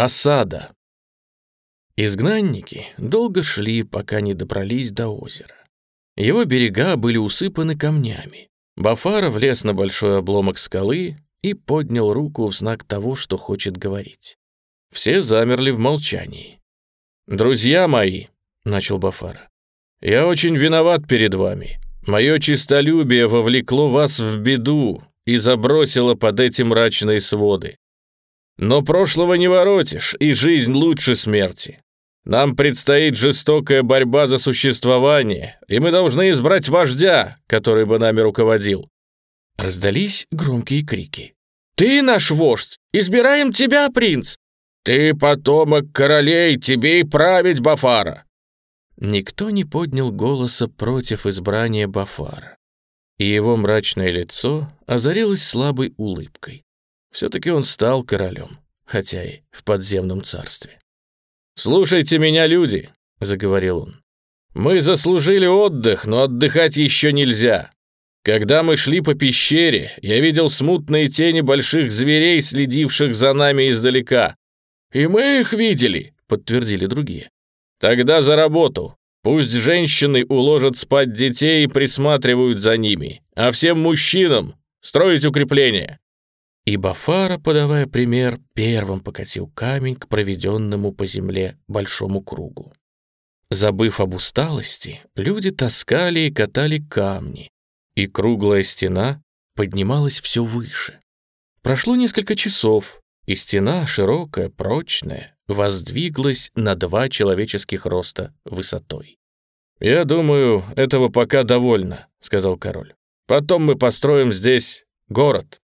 Осада. Изгнанники долго шли, пока не добрались до озера. Его берега были усыпаны камнями. Бафара влез на большой обломок скалы и поднял руку в знак того, что хочет говорить. Все замерли в молчании. «Друзья мои», — начал Бафара, — «я очень виноват перед вами. Мое честолюбие вовлекло вас в беду и забросило под эти мрачные своды. Но прошлого не воротишь, и жизнь лучше смерти. Нам предстоит жестокая борьба за существование, и мы должны избрать вождя, который бы нами руководил». Раздались громкие крики. «Ты наш вождь! Избираем тебя, принц! Ты потомок королей, тебе и править, Бафара!» Никто не поднял голоса против избрания Бафара, и его мрачное лицо озарилось слабой улыбкой. Все-таки он стал королем, хотя и в подземном царстве. «Слушайте меня, люди», — заговорил он. «Мы заслужили отдых, но отдыхать еще нельзя. Когда мы шли по пещере, я видел смутные тени больших зверей, следивших за нами издалека. И мы их видели», — подтвердили другие. «Тогда за работу. Пусть женщины уложат спать детей и присматривают за ними, а всем мужчинам строить укрепления. И Бафара, подавая пример, первым покатил камень к проведенному по земле большому кругу. Забыв об усталости, люди таскали и катали камни, и круглая стена поднималась все выше. Прошло несколько часов, и стена, широкая, прочная, воздвиглась на два человеческих роста высотой. «Я думаю, этого пока довольно», — сказал король. «Потом мы построим здесь город».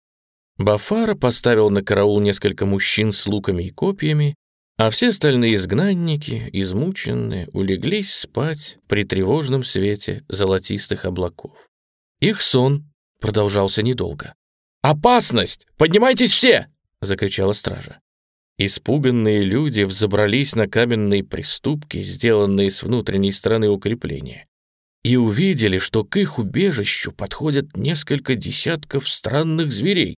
Бафара поставил на караул несколько мужчин с луками и копьями, а все остальные изгнанники, измученные, улеглись спать при тревожном свете золотистых облаков. Их сон продолжался недолго. «Опасность! Поднимайтесь все!» — закричала стража. Испуганные люди взобрались на каменные приступки, сделанные с внутренней стороны укрепления, и увидели, что к их убежищу подходят несколько десятков странных зверей,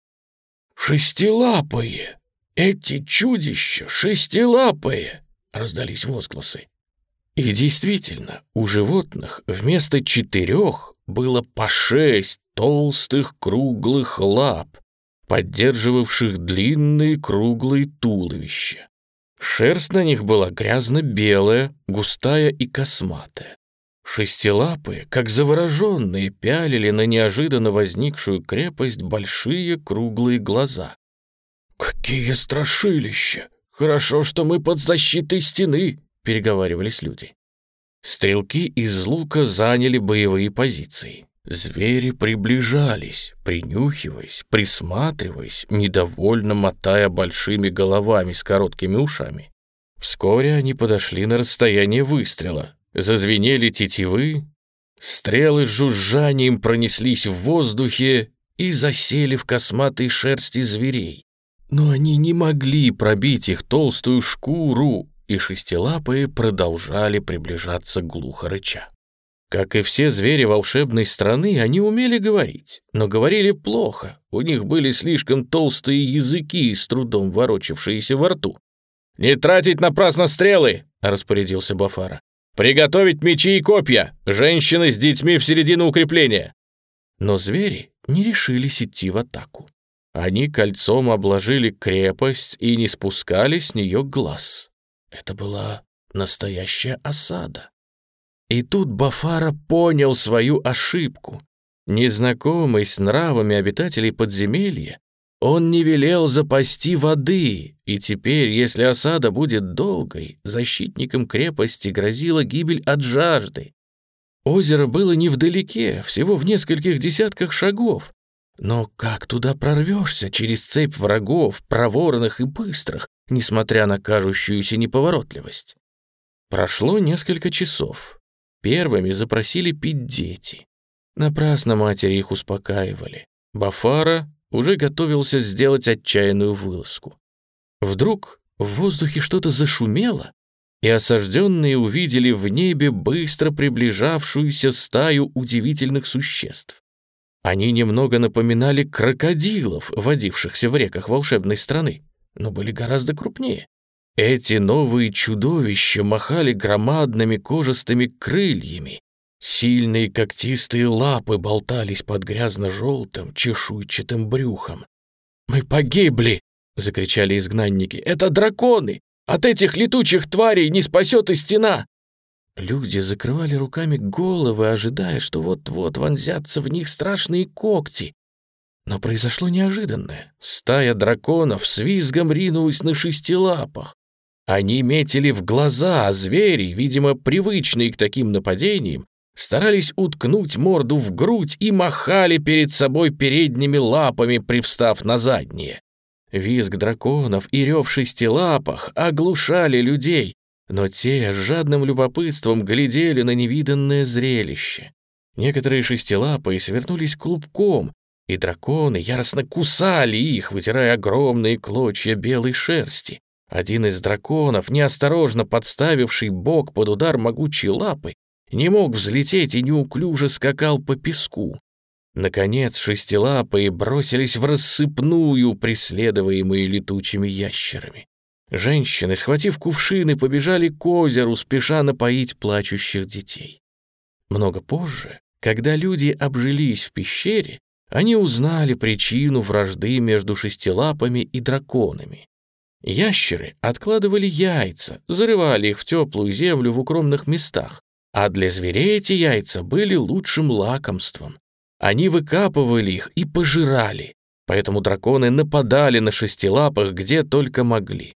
«Шестилапые! Эти чудища шестилапые!» — раздались возгласы. И действительно, у животных вместо четырех было по шесть толстых круглых лап, поддерживавших длинные круглые туловища. Шерсть на них была грязно-белая, густая и косматая. Шестилапые, как завороженные, пялили на неожиданно возникшую крепость большие круглые глаза. «Какие страшилища! Хорошо, что мы под защитой стены!» — переговаривались люди. Стрелки из лука заняли боевые позиции. Звери приближались, принюхиваясь, присматриваясь, недовольно мотая большими головами с короткими ушами. Вскоре они подошли на расстояние выстрела, Зазвенели тетивы, стрелы с жужжанием пронеслись в воздухе и засели в косматой шерсти зверей. Но они не могли пробить их толстую шкуру, и шестилапые продолжали приближаться глухо рыча. Как и все звери волшебной страны, они умели говорить, но говорили плохо, у них были слишком толстые языки, с трудом ворочавшиеся во рту. «Не тратить напрасно стрелы!» — распорядился Бафара. «Приготовить мечи и копья! Женщины с детьми в середину укрепления!» Но звери не решились идти в атаку. Они кольцом обложили крепость и не спускали с нее глаз. Это была настоящая осада. И тут Бафара понял свою ошибку. Незнакомый с нравами обитателей подземелья, он не велел запасти воды, и теперь, если осада будет долгой, защитникам крепости грозила гибель от жажды. Озеро было невдалеке, всего в нескольких десятках шагов. Но как туда прорвешься через цепь врагов, проворных и быстрых, несмотря на кажущуюся неповоротливость? Прошло несколько часов. Первыми запросили пить дети. Напрасно матери их успокаивали. Бафара уже готовился сделать отчаянную вылазку. Вдруг в воздухе что-то зашумело, и осажденные увидели в небе быстро приближавшуюся стаю удивительных существ. Они немного напоминали крокодилов, водившихся в реках волшебной страны, но были гораздо крупнее. Эти новые чудовища махали громадными кожистыми крыльями. Сильные когтистые лапы болтались под грязно-желтым чешуйчатым брюхом. «Мы погибли!» — закричали изгнанники. «Это драконы! От этих летучих тварей не спасет и стена!» Люди закрывали руками головы, ожидая, что вот-вот вонзятся в них страшные когти. Но произошло неожиданное. Стая драконов с визгом ринулась на шести лапах. Они метили в глаза, а звери, видимо, привычные к таким нападениям, старались уткнуть морду в грудь и махали перед собой передними лапами, привстав на задние. Визг драконов и рев шестилапах оглушали людей, но те с жадным любопытством глядели на невиданное зрелище. Некоторые шестилапые свернулись клубком, и драконы яростно кусали их, вытирая огромные клочья белой шерсти. Один из драконов, неосторожно подставивший бок под удар могучей лапы, не мог взлететь и неуклюже скакал по песку. Наконец шестилапые бросились в рассыпную, преследуемые летучими ящерами. Женщины, схватив кувшины, побежали к озеру, спеша напоить плачущих детей. Много позже, когда люди обжились в пещере, они узнали причину вражды между шестилапами и драконами. Ящеры откладывали яйца, зарывали их в теплую землю в укромных местах, а для зверей эти яйца были лучшим лакомством. Они выкапывали их и пожирали, поэтому драконы нападали на шестилапых где только могли.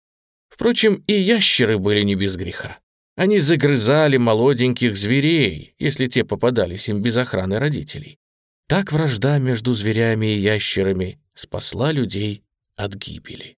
Впрочем, и ящеры были не без греха. Они загрызали молоденьких зверей, если те попадались им без охраны родителей. Так вражда между зверями и ящерами спасла людей от гибели.